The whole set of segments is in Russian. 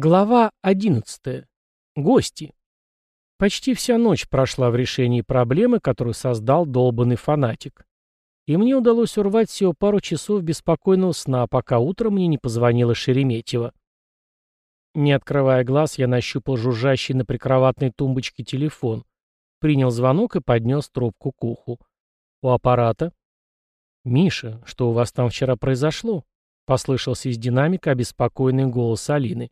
Глава 11. Гости. Почти вся ночь прошла в решении проблемы, которую создал долбанный фанатик. И мне удалось урвать всего пару часов беспокойного сна, пока утром мне не позвонила Шереметьева. Не открывая глаз, я нащупал жужжащий на прикроватной тумбочке телефон, принял звонок и поднес трубку к уху. У аппарата. «Миша, что у вас там вчера произошло?» — послышался из динамика обеспокоенный голос Алины.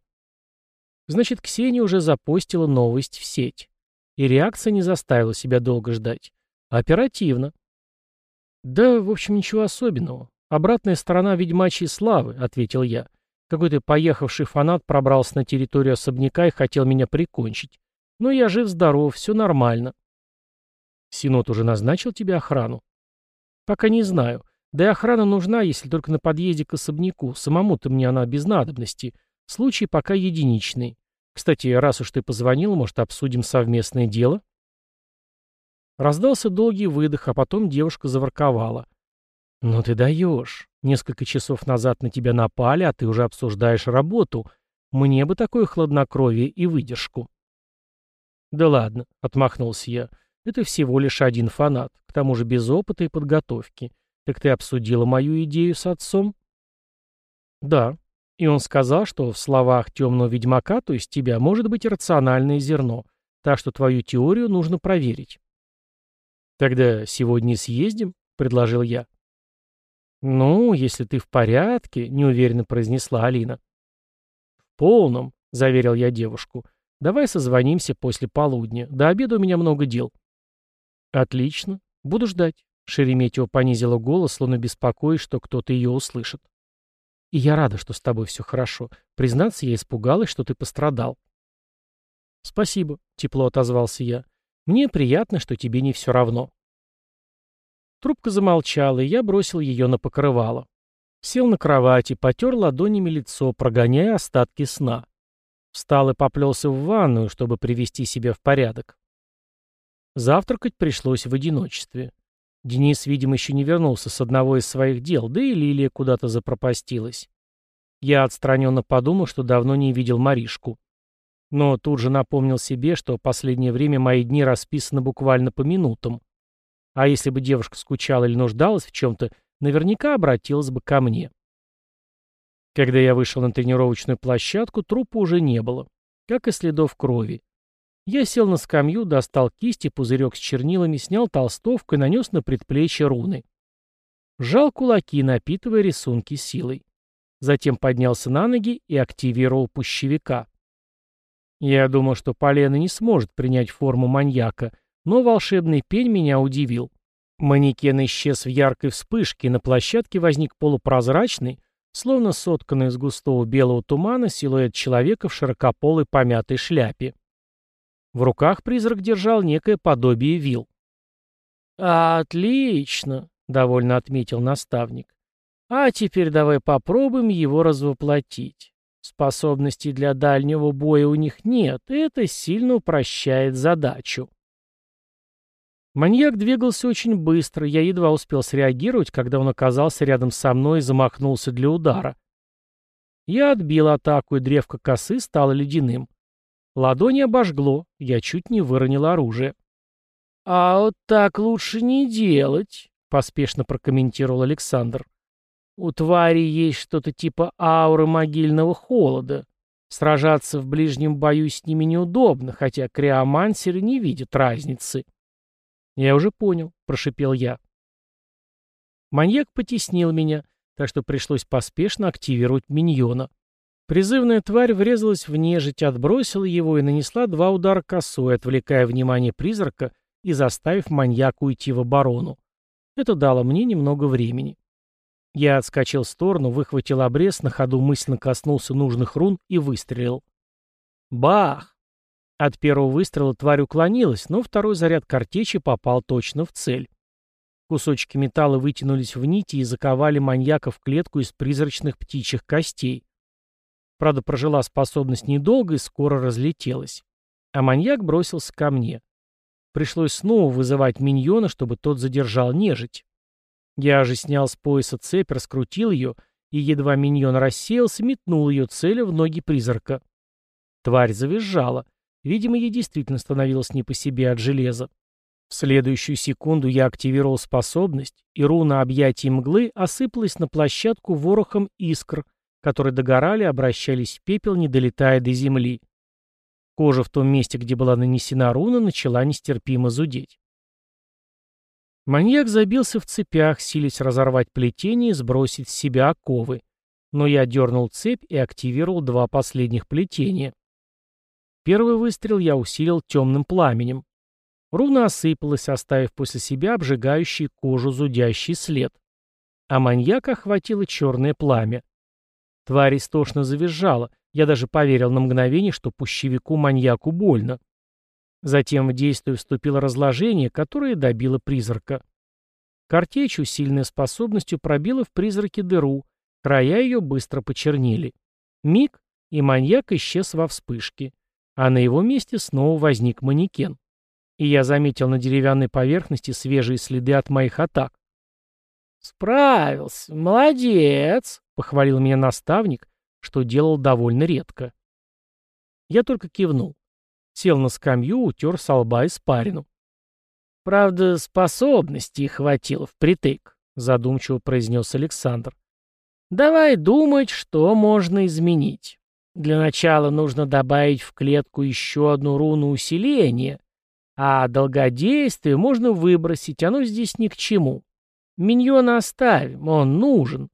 Значит, Ксения уже запостила новость в сеть. И реакция не заставила себя долго ждать. Оперативно. «Да, в общем, ничего особенного. Обратная сторона ведьмачьей славы», — ответил я. Какой-то поехавший фанат пробрался на территорию особняка и хотел меня прикончить. Но я жив-здоров, все нормально. Синод уже назначил тебе охрану? Пока не знаю. Да и охрана нужна, если только на подъезде к особняку. Самому-то мне она без надобности. Случай пока единичный. Кстати, раз уж ты позвонил, может, обсудим совместное дело?» Раздался долгий выдох, а потом девушка заворковала. «Ну ты даешь. Несколько часов назад на тебя напали, а ты уже обсуждаешь работу. Мне бы такое хладнокровие и выдержку». «Да ладно», — отмахнулся я. «Это всего лишь один фанат, к тому же без опыта и подготовки. Так ты обсудила мою идею с отцом?» «Да», и он сказал, что в словах темного ведьмака, то есть тебя, может быть рациональное зерно, так что твою теорию нужно проверить. «Тогда сегодня съездим?» — предложил я. «Ну, если ты в порядке», — неуверенно произнесла Алина. «В полном», — заверил я девушку. «Давай созвонимся после полудня. До обеда у меня много дел». «Отлично. Буду ждать». Шереметьева понизила голос, словно беспокоясь, что кто-то ее услышит. И я рада, что с тобой все хорошо. Признаться, я испугалась, что ты пострадал. Спасибо, тепло отозвался я. Мне приятно, что тебе не все равно. Трубка замолчала, и я бросил ее на покрывало. Сел на кровати, потер ладонями лицо, прогоняя остатки сна. Встал и поплелся в ванную, чтобы привести себя в порядок. Завтракать пришлось в одиночестве. Денис, видимо, еще не вернулся с одного из своих дел, да и Лилия куда-то запропастилась. Я отстраненно подумал, что давно не видел Маришку. Но тут же напомнил себе, что последнее время мои дни расписаны буквально по минутам. А если бы девушка скучала или нуждалась в чем-то, наверняка обратилась бы ко мне. Когда я вышел на тренировочную площадку, трупа уже не было, как и следов крови. Я сел на скамью, достал кисти, пузырек с чернилами, снял толстовку и нанес на предплечье руны. Сжал кулаки, напитывая рисунки силой. Затем поднялся на ноги и активировал пущевика. Я думал, что полено не сможет принять форму маньяка, но волшебный пень меня удивил. Манекен исчез в яркой вспышке, и на площадке возник полупрозрачный, словно сотканный из густого белого тумана, силуэт человека в широкополой помятой шляпе. В руках призрак держал некое подобие вил. «Отлично», — довольно отметил наставник. «А теперь давай попробуем его развоплотить. Способностей для дальнего боя у них нет, и это сильно упрощает задачу». Маньяк двигался очень быстро, я едва успел среагировать, когда он оказался рядом со мной и замахнулся для удара. Я отбил атаку, и древко косы стало ледяным. Ладони обожгло, я чуть не выронил оружие. «А вот так лучше не делать», — поспешно прокомментировал Александр. «У твари есть что-то типа ауры могильного холода. Сражаться в ближнем бою с ними неудобно, хотя криомансеры не видят разницы». «Я уже понял», — прошипел я. Маньяк потеснил меня, так что пришлось поспешно активировать миньона. Призывная тварь врезалась в нежить, отбросила его и нанесла два удара косой, отвлекая внимание призрака и заставив маньяка уйти в оборону. Это дало мне немного времени. Я отскочил в сторону, выхватил обрез, на ходу мысленно коснулся нужных рун и выстрелил. Бах! От первого выстрела тварь уклонилась, но второй заряд картечи попал точно в цель. Кусочки металла вытянулись в нити и заковали маньяка в клетку из призрачных птичьих костей. Правда, прожила способность недолго и скоро разлетелась. А маньяк бросился ко мне. Пришлось снова вызывать миньона, чтобы тот задержал нежить. Я же снял с пояса цепь, раскрутил ее, и едва миньон рассеялся, метнул ее целью в ноги призрака. Тварь завизжала. Видимо, ей действительно становилось не по себе от железа. В следующую секунду я активировал способность, и руна объятий мглы осыпалась на площадку ворохом искр, которые догорали обращались в пепел, не долетая до земли. Кожа в том месте, где была нанесена руна, начала нестерпимо зудеть. Маньяк забился в цепях, силясь разорвать плетение и сбросить с себя оковы. Но я дернул цепь и активировал два последних плетения. Первый выстрел я усилил темным пламенем. Руна осыпалась, оставив после себя обжигающий кожу зудящий след. А маньяка охватило черное пламя. Тварь истошно завизжала. Я даже поверил на мгновение, что пущевику-маньяку больно. Затем в действие вступило разложение, которое добило призрака. Картечь, усиленная способностью, пробила в призраке дыру, края ее быстро почернели. Миг, и маньяк исчез во вспышке, а на его месте снова возник манекен. И я заметил на деревянной поверхности свежие следы от моих атак. «Справился, молодец!» — похвалил меня наставник, что делал довольно редко. Я только кивнул. Сел на скамью, утер со лба испарину. «Правда, способностей хватило впритык», — задумчиво произнес Александр. «Давай думать, что можно изменить. Для начала нужно добавить в клетку еще одну руну усиления, а долгодействие можно выбросить, оно здесь ни к чему. Миньона оставим, он нужен.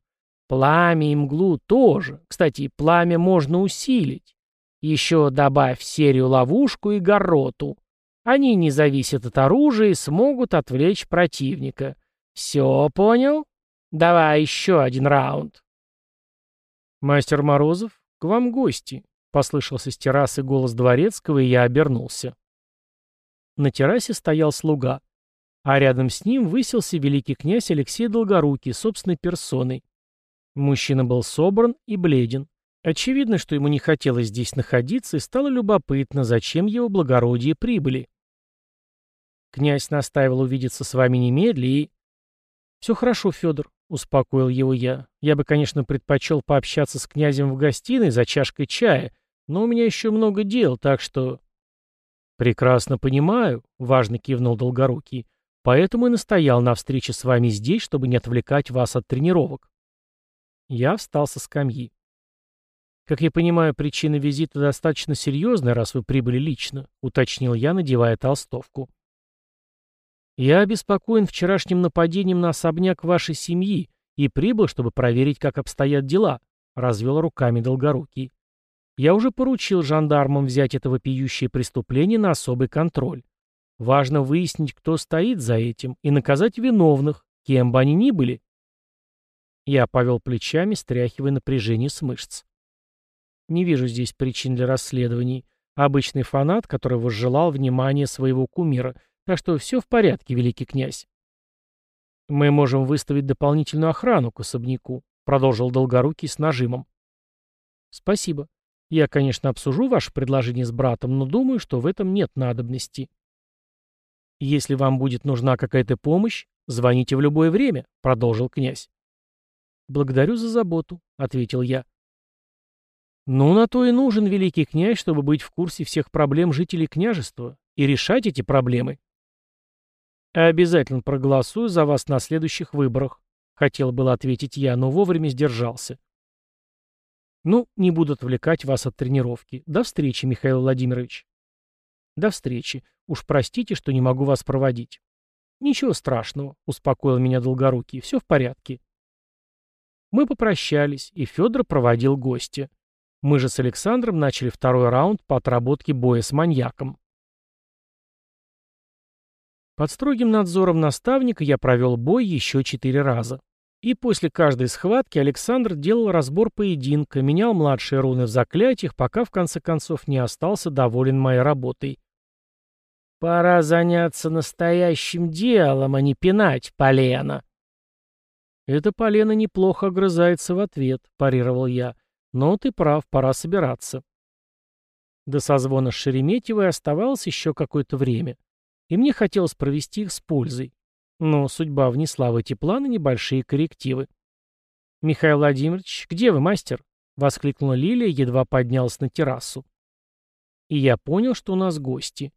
Пламя и мглу тоже. Кстати, пламя можно усилить. Еще добавь серию ловушку и гороту. Они не зависят от оружия и смогут отвлечь противника. Все понял? Давай еще один раунд. Мастер Морозов, к вам гости. Послышался с террасы голос дворецкого, и я обернулся. На террасе стоял слуга, а рядом с ним высился великий князь Алексей Долгорукий, собственной персоной. Мужчина был собран и бледен. Очевидно, что ему не хотелось здесь находиться, и стало любопытно, зачем его благородие прибыли. Князь настаивал увидеться с вами немедля и... «Все хорошо, Федор», — успокоил его я. «Я бы, конечно, предпочел пообщаться с князем в гостиной за чашкой чая, но у меня еще много дел, так что...» «Прекрасно понимаю», — важно кивнул Долгорукий. «Поэтому и настоял на встрече с вами здесь, чтобы не отвлекать вас от тренировок». Я встал со скамьи. «Как я понимаю, причина визита достаточно серьезная, раз вы прибыли лично», — уточнил я, надевая толстовку. «Я обеспокоен вчерашним нападением на особняк вашей семьи и прибыл, чтобы проверить, как обстоят дела», — развел руками Долгорукий. «Я уже поручил жандармам взять это вопиющее преступление на особый контроль. Важно выяснить, кто стоит за этим, и наказать виновных, кем бы они ни были». Я повел плечами, стряхивая напряжение с мышц. Не вижу здесь причин для расследований. Обычный фанат, который возжелал внимания своего кумира. Так что все в порядке, великий князь. Мы можем выставить дополнительную охрану к особняку, продолжил Долгорукий с нажимом. Спасибо. Я, конечно, обсужу ваше предложение с братом, но думаю, что в этом нет надобности. Если вам будет нужна какая-то помощь, звоните в любое время, продолжил князь. Благодарю за заботу, ответил я. Ну, на то и нужен великий князь, чтобы быть в курсе всех проблем жителей княжества и решать эти проблемы. Обязательно проголосую за вас на следующих выборах, хотел было ответить я, но вовремя сдержался. Ну, не буду отвлекать вас от тренировки. До встречи, Михаил Владимирович. До встречи. Уж простите, что не могу вас проводить. Ничего страшного, успокоил меня Долгорукий. Все в порядке. Мы попрощались, и Федор проводил гостя. Мы же с Александром начали второй раунд по отработке боя с маньяком. Под строгим надзором наставника я провел бой еще четыре раза. И после каждой схватки Александр делал разбор поединка, менял младшие руны в заклятиях, пока в конце концов не остался доволен моей работой. «Пора заняться настоящим делом, а не пинать полено». «Это полено неплохо огрызается в ответ», — парировал я. Но ты прав, пора собираться. До созвона с Шереметьевой оставалось еще какое-то время, и мне хотелось провести их с пользой. Но судьба внесла в эти планы небольшие коррективы. «Михаил Владимирович, где вы, мастер?» — воскликнула Лилия, едва поднялась на террасу. и я понял, что у нас гости.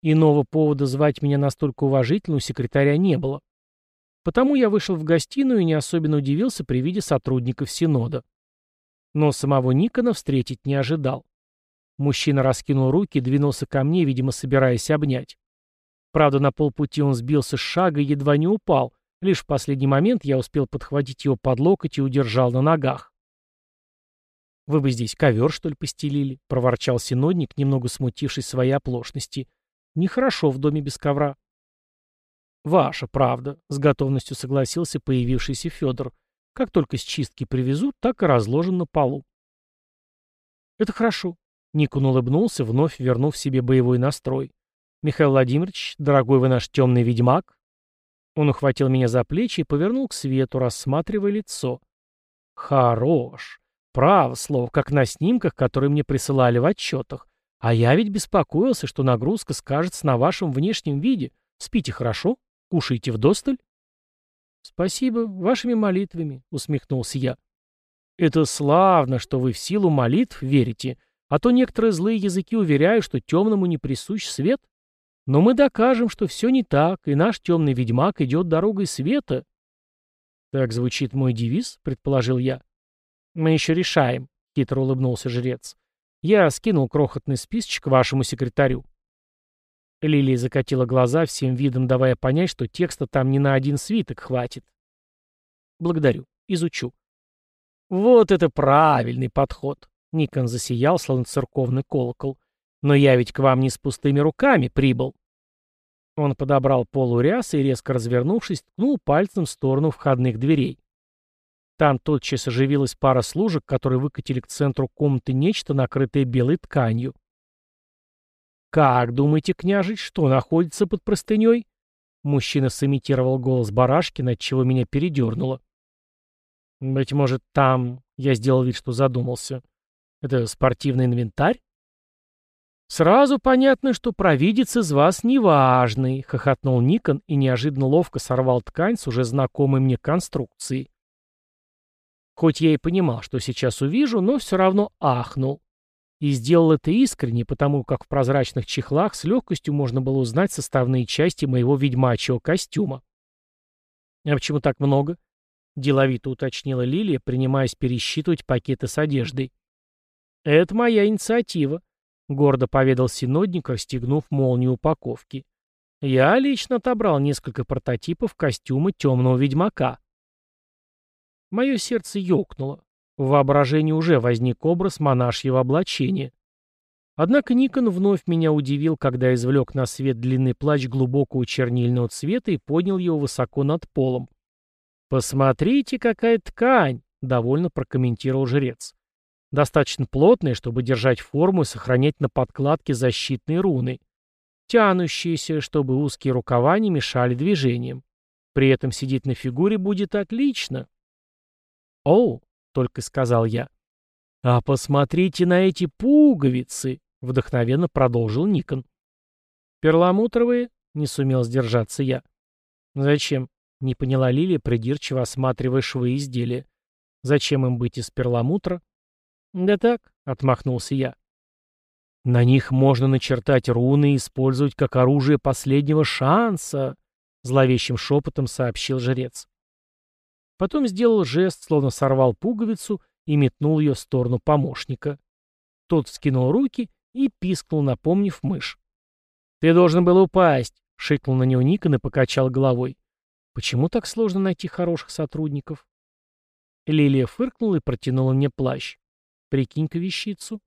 Иного повода звать меня настолько уважительно у секретаря не было. Потому я вышел в гостиную и не особенно удивился при виде сотрудников Синода. Но самого Никона встретить не ожидал. Мужчина раскинул руки и двинулся ко мне, видимо, собираясь обнять. Правда, на полпути он сбился с шага и едва не упал. Лишь в последний момент я успел подхватить его под локоть и удержал на ногах. «Вы бы здесь ковер, что ли, постелили?» — проворчал синодник, немного смутившись своей оплошности. «Нехорошо в доме без ковра». «Ваша правда», — с готовностью согласился появившийся Федор. «Как только с чистки привезут, так и разложен на полу». «Это хорошо», — Никон улыбнулся, вновь вернув себе боевой настрой. «Михаил Владимирович, дорогой вы наш темный ведьмак». Он ухватил меня за плечи и повернул к свету, рассматривая лицо. «Хорош. Право слово, как на снимках, которые мне присылали в отчетах. А я ведь беспокоился, что нагрузка скажется на вашем внешнем виде. Спите хорошо? Кушайте вдосталь?» «Спасибо, вашими молитвами», — усмехнулся я. «Это славно, что вы в силу молитв верите, а то некоторые злые языки уверяют, что темному не присущ свет. Но мы докажем, что все не так, и наш темный ведьмак идет дорогой света». «Так звучит мой девиз», — предположил я. «Мы еще решаем», — хитро улыбнулся жрец. «Я скинул крохотный списочек вашему секретарю». Лилия закатила глаза, всем видом давая понять, что текста там не на один свиток хватит. «Благодарю. Изучу». «Вот это правильный подход!» Никон засиял, словно церковный колокол. «Но я ведь к вам не с пустыми руками прибыл». Он подобрал полу и, резко развернувшись, ткнул пальцем в сторону входных дверей. Там тотчас оживилась пара служек, которые выкатили к центру комнаты нечто, накрытое белой тканью. «Как, думаете, княжить, что находится под простыней?» Мужчина сымитировал голос Барашкина, отчего меня передернуло. «Быть может, там...» — я сделал вид, что задумался. «Это спортивный инвентарь?» «Сразу понятно, что провидец из вас неважный», — хохотнул Никон и неожиданно ловко сорвал ткань с уже знакомой мне конструкцией. Хоть я и понимал, что сейчас увижу, но все равно ахнул. И сделал это искренне, потому как в прозрачных чехлах с легкостью можно было узнать составные части моего ведьмачьего костюма. «А почему так много?» — деловито уточнила Лилия, принимаясь пересчитывать пакеты с одеждой. «Это моя инициатива», — гордо поведал синодник, расстегнув молнию упаковки. «Я лично отобрал несколько прототипов костюма темного ведьмака». Мое сердце ёкнуло. В воображении уже возник образ монашьего облачения. Однако Никон вновь меня удивил, когда извлек на свет длинный плащ глубокого чернильного цвета и поднял его высоко над полом. «Посмотрите, какая ткань!» — довольно прокомментировал жрец. «Достаточно плотная, чтобы держать форму и сохранять на подкладке защитные руны. Тянущиеся, чтобы узкие рукава не мешали движениям. При этом сидеть на фигуре будет отлично». «Оу!» — только сказал я. «А посмотрите на эти пуговицы!» — вдохновенно продолжил Никон. «Перламутровые?» — не сумел сдержаться я. «Зачем?» — не поняла Лилия, придирчиво осматривая швы изделия. «Зачем им быть из перламутра?» «Да так», — отмахнулся я. «На них можно начертать руны и использовать как оружие последнего шанса», — зловещим шепотом сообщил жрец. Потом сделал жест, словно сорвал пуговицу и метнул ее в сторону помощника. Тот скинул руки и пискнул, напомнив мышь. «Ты должен был упасть!» — шикнул на него Никон и покачал головой. «Почему так сложно найти хороших сотрудников?» Лилия фыркнула и протянула мне плащ. «Прикинь-ка вещицу».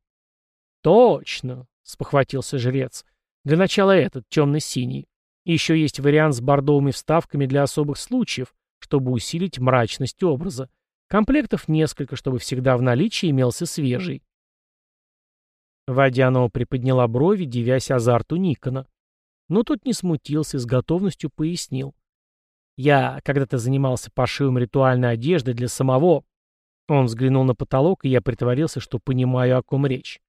«Точно!» — спохватился жрец. «Для начала этот, темно-синий. Еще есть вариант с бордовыми вставками для особых случаев, чтобы усилить мрачность образа. Комплектов несколько, чтобы всегда в наличии имелся свежий. Водянова приподняла брови, девясь азарту Никона. Но тот не смутился, с готовностью пояснил. «Я когда-то занимался пошивом ритуальной одежды для самого...» Он взглянул на потолок, и я притворился, что понимаю, о ком речь.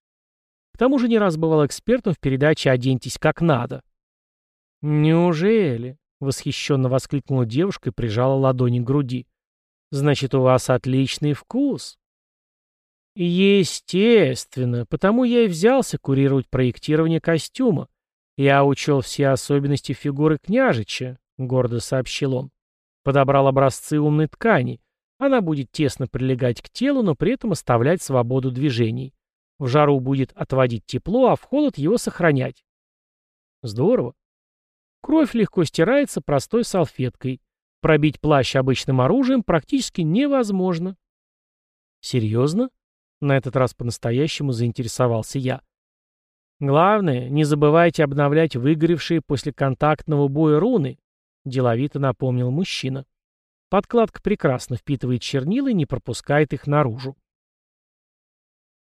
К тому же не раз бывал экспертом в передаче «Оденьтесь как надо». «Неужели?» — восхищенно воскликнула девушка и прижала ладони к груди. «Значит, у вас отличный вкус!» Естественно, потому я и взялся курировать проектирование костюма. Я учел все особенности фигуры княжича, гордо сообщил он. Подобрал образцы умной ткани. Она будет тесно прилегать к телу, но при этом оставлять свободу движений. В жару будет отводить тепло, а в холод его сохранять. Здорово. Кровь легко стирается простой салфеткой. Пробить плащ обычным оружием практически невозможно. Серьезно? На этот раз по-настоящему заинтересовался я. Главное, не забывайте обновлять выгоревшие после контактного боя руны, деловито напомнил мужчина. Подкладка прекрасно впитывает чернила и не пропускает их наружу.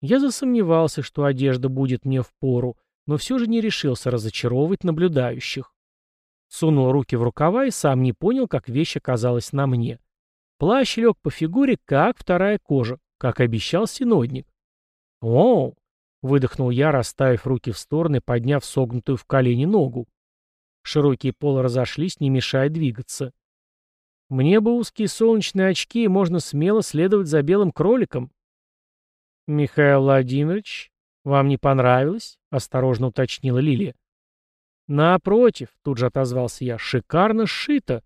Я засомневался, что одежда будет мне в пору, но все же не решился разочаровывать наблюдающих. Сунул руки в рукава и сам не понял, как вещь оказалась на мне. Плащ лег по фигуре, как вторая кожа, как обещал синодник. «Оу!» — выдохнул я, расставив руки в стороны, подняв согнутую в колени ногу. Широкие полы разошлись, не мешая двигаться. Мне бы узкие солнечные очки, и можно смело следовать за белым кроликом. «Михаил Владимирович, вам не понравилось?» — осторожно уточнила Лилия. «Напротив», — тут же отозвался я, — «шикарно сшито».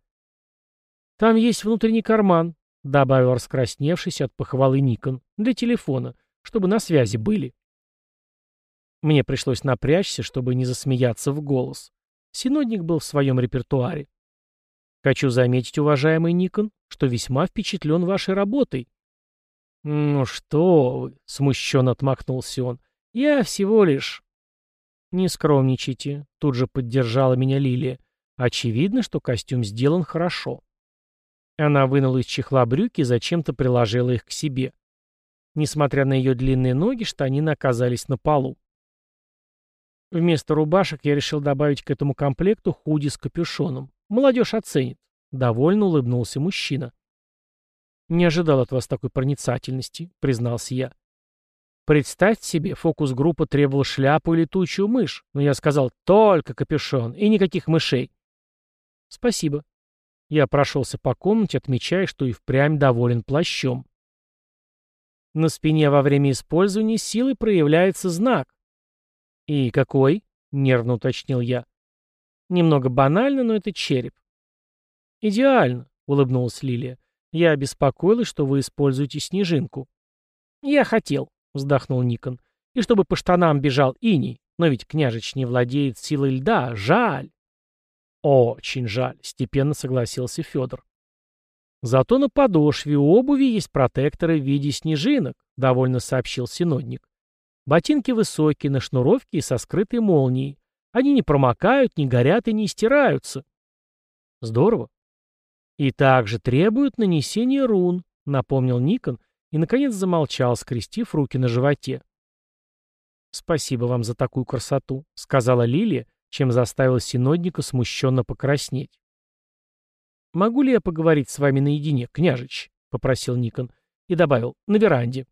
«Там есть внутренний карман», — добавил раскрасневшись от похвалы Никон, — «для телефона, чтобы на связи были». Мне пришлось напрячься, чтобы не засмеяться в голос. Синодник был в своем репертуаре. Хочу заметить, уважаемый Никон, что весьма впечатлен вашей работой. «Ну что вы», — смущенно отмахнулся он, — «я всего лишь...» «Не скромничайте», — тут же поддержала меня Лилия. «Очевидно, что костюм сделан хорошо». Она вынула из чехла брюки и зачем-то приложила их к себе. Несмотря на ее длинные ноги, штанины оказались на полу. Вместо рубашек я решил добавить к этому комплекту худи с капюшоном. Молодежь оценит. Довольно улыбнулся мужчина. «Не ожидал от вас такой проницательности», — признался я. Представьте себе, фокус-группа требовала шляпу и летучую мышь, но я сказал «только капюшон и никаких мышей». Спасибо. Я прошелся по комнате, отмечая, что и впрямь доволен плащом. На спине во время использования силы проявляется знак. «И какой?» — нервно уточнил я. «Немного банально, но это череп». «Идеально», — улыбнулась Лилия. «Я беспокоилась, что вы используете снежинку». «Я хотел», — вздохнул Никон. «И чтобы по штанам бежал иней. Но ведь княжич не владеет силой льда. Жаль!» «Очень жаль», — степенно согласился Федор. «Зато на подошве у обуви есть протекторы в виде снежинок», — довольно сообщил синодник. «Ботинки высокие, на шнуровке и со скрытой молнией. Они не промокают, не горят и не стираются». «Здорово». «И также требуют нанесения рун», — напомнил Никон, и, наконец, замолчал, скрестив руки на животе. «Спасибо вам за такую красоту», — сказала Лилия, чем заставила синодника смущенно покраснеть. «Могу ли я поговорить с вами наедине, княжич?» — попросил Никон и добавил «на веранде».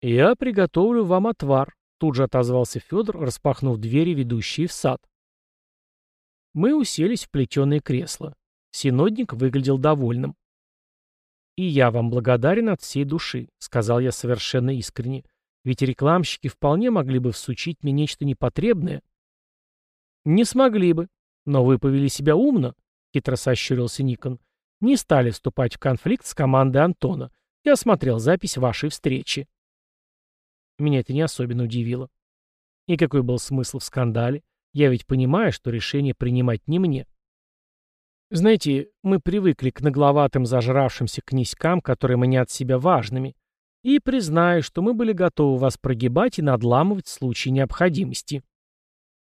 «Я приготовлю вам отвар», — тут же отозвался Федор, распахнув двери, ведущие в сад. Мы уселись в плетеное кресло. Синодник выглядел довольным. «И я вам благодарен от всей души», — сказал я совершенно искренне. «Ведь рекламщики вполне могли бы всучить мне нечто непотребное». «Не смогли бы. Но вы повели себя умно», — хитро сощурился Никон. «Не стали вступать в конфликт с командой Антона. Я смотрел запись вашей встречи». Меня это не особенно удивило. И какой был смысл в скандале? Я ведь понимаю, что решение принимать не мне. Знаете, мы привыкли к нагловатым зажравшимся князькам, которые манят себя важными, и признаю, что мы были готовы вас прогибать и надламывать в случае необходимости.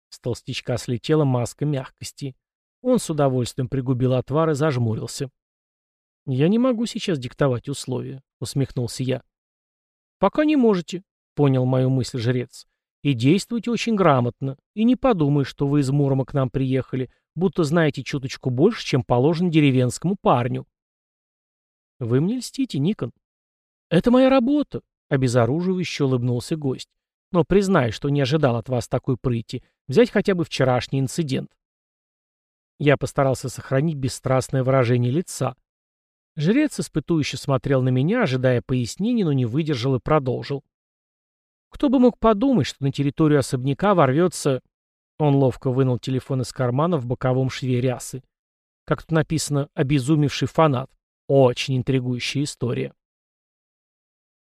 С толстячка слетела маска мягкости. Он с удовольствием пригубил отвар и зажмурился. «Я не могу сейчас диктовать условия», — усмехнулся я. «Пока не можете», — понял мою мысль жрец. «И действуйте очень грамотно, и не подумай, что вы из Мурома к нам приехали, будто знаете чуточку больше, чем положено деревенскому парню. Вы мне льстите, Никон. Это моя работа, обезоруживающе улыбнулся гость. Но признай, что не ожидал от вас такой прыти. Взять хотя бы вчерашний инцидент. Я постарался сохранить бесстрастное выражение лица. Жрец испытующе смотрел на меня, ожидая пояснений, но не выдержал и продолжил. Кто бы мог подумать, что на территорию особняка ворвется... Он ловко вынул телефон из кармана в боковом шве рясы. Как тут написано «обезумевший фанат». Очень интригующая история.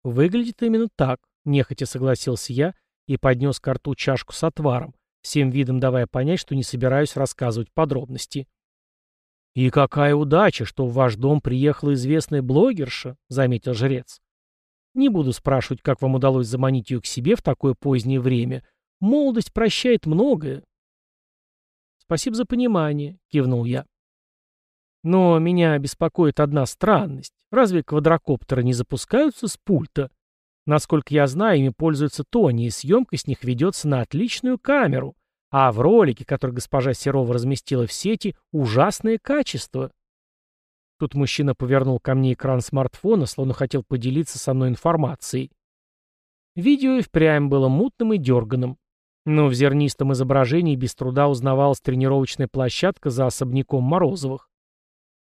Выглядит именно так, нехотя согласился я и поднес к рту чашку с отваром, всем видом давая понять, что не собираюсь рассказывать подробности. «И какая удача, что в ваш дом приехала известная блогерша», — заметил жрец. «Не буду спрашивать, как вам удалось заманить ее к себе в такое позднее время. Молодость прощает многое». «Спасибо за понимание», — кивнул я. Но меня беспокоит одна странность. Разве квадрокоптеры не запускаются с пульта? Насколько я знаю, ими пользуется Тони, и съемка с них ведется на отличную камеру. А в ролике, который госпожа Серова разместила в сети, ужасное качество. Тут мужчина повернул ко мне экран смартфона, словно хотел поделиться со мной информацией. Видео и впрямь было мутным и дерганым. Но в зернистом изображении без труда узнавалась тренировочная площадка за особняком Морозовых.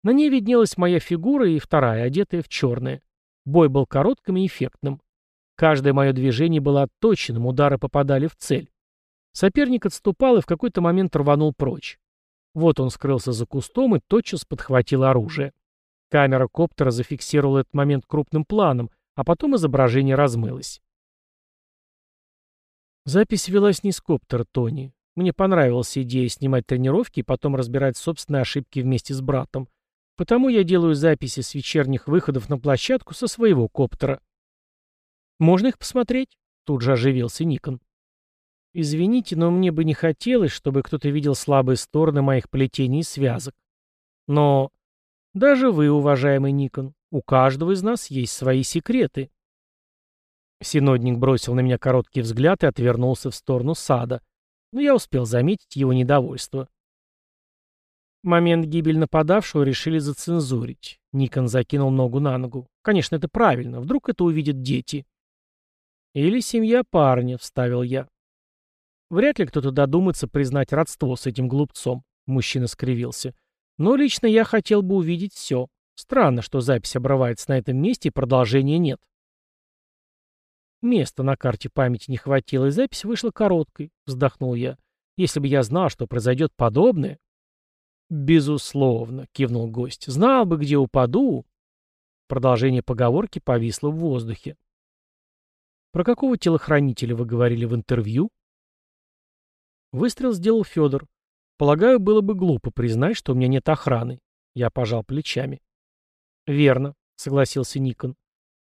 На ней виднелась моя фигура и вторая, одетая в черное. Бой был коротким и эффектным. Каждое мое движение было отточенным, удары попадали в цель. Соперник отступал и в какой-то момент рванул прочь. Вот он скрылся за кустом и тотчас подхватил оружие. Камера коптера зафиксировала этот момент крупным планом, а потом изображение размылось. Запись велась не с коптера Тони. Мне понравилась идея снимать тренировки и потом разбирать собственные ошибки вместе с братом. Потому я делаю записи с вечерних выходов на площадку со своего коптера. «Можно их посмотреть?» Тут же оживился Никон. «Извините, но мне бы не хотелось, чтобы кто-то видел слабые стороны моих плетений и связок. Но даже вы, уважаемый Никон, у каждого из нас есть свои секреты». Синодник бросил на меня короткий взгляд и отвернулся в сторону сада, но я успел заметить его недовольство. Момент гибель нападавшего решили зацензурить. Никон закинул ногу на ногу. Конечно, это правильно. Вдруг это увидят дети. Или семья парня, вставил я. Вряд ли кто-то додумается признать родство с этим глупцом. Мужчина скривился. Но лично я хотел бы увидеть все. Странно, что запись обрывается на этом месте и продолжения нет. Места на карте памяти не хватило, и запись вышла короткой, вздохнул я. Если бы я знал, что произойдет подобное... «Безусловно», — кивнул гость. «Знал бы, где упаду». Продолжение поговорки повисло в воздухе. «Про какого телохранителя вы говорили в интервью?» Выстрел сделал Федор. «Полагаю, было бы глупо признать, что у меня нет охраны». Я пожал плечами. «Верно», — согласился Никон.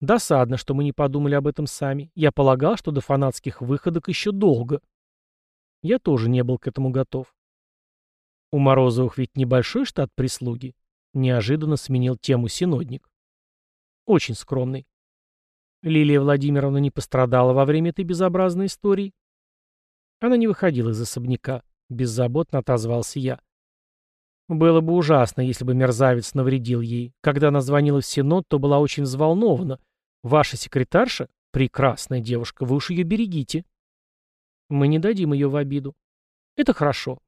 «Досадно, что мы не подумали об этом сами. Я полагал, что до фанатских выходок еще долго». Я тоже не был к этому готов. У Морозовых ведь небольшой штат прислуги. Неожиданно сменил тему синодник. Очень скромный. Лилия Владимировна не пострадала во время этой безобразной истории? Она не выходила из особняка. Беззаботно отозвался я. Было бы ужасно, если бы мерзавец навредил ей. Когда она звонила в Синод, то была очень взволнована. Ваша секретарша — прекрасная девушка, вы уж ее берегите. Мы не дадим ее в обиду. Это хорошо.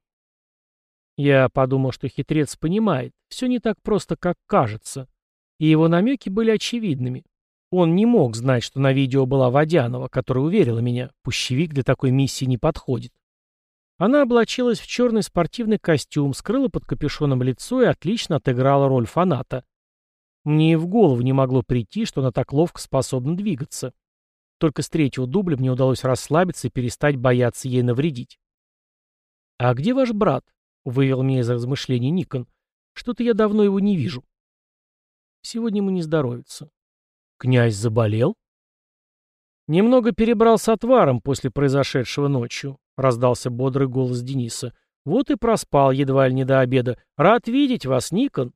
Я подумал, что хитрец понимает, все не так просто, как кажется. И его намеки были очевидными. Он не мог знать, что на видео была Водянова, которая уверила меня, пущевик для такой миссии не подходит. Она облачилась в черный спортивный костюм, скрыла под капюшоном лицо и отлично отыграла роль фаната. Мне и в голову не могло прийти, что она так ловко способна двигаться. Только с третьего дубля мне удалось расслабиться и перестать бояться ей навредить. «А где ваш брат?» Вывел меня из размышлений Никон. Что-то я давно его не вижу. Сегодня ему не здоровится. Князь заболел? Немного перебрал с отваром после произошедшего ночью, раздался бодрый голос Дениса. Вот и проспал едва ли не до обеда. Рад видеть вас, Никон.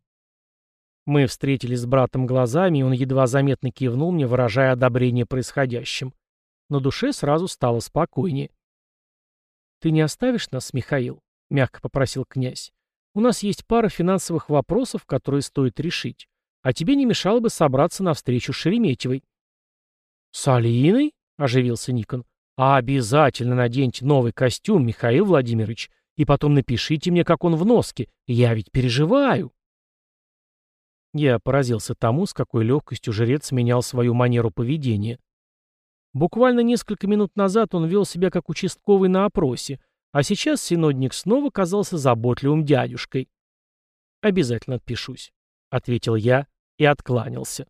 Мы встретились с братом глазами, и он едва заметно кивнул мне, выражая одобрение происходящим. На душе сразу стало спокойнее. «Ты не оставишь нас, Михаил?» — мягко попросил князь. «У нас есть пара финансовых вопросов, которые стоит решить. А тебе не мешало бы собраться на встречу с Шереметьевой». «С Алиной?» — оживился Никон. «А обязательно наденьте новый костюм, Михаил Владимирович, и потом напишите мне, как он в носке. Я ведь переживаю». Я поразился тому, с какой легкостью жрец менял свою манеру поведения. Буквально несколько минут назад он вел себя как участковый на опросе, а сейчас синодник снова казался заботливым дядюшкой. «Обязательно отпишусь», — ответил я и откланялся.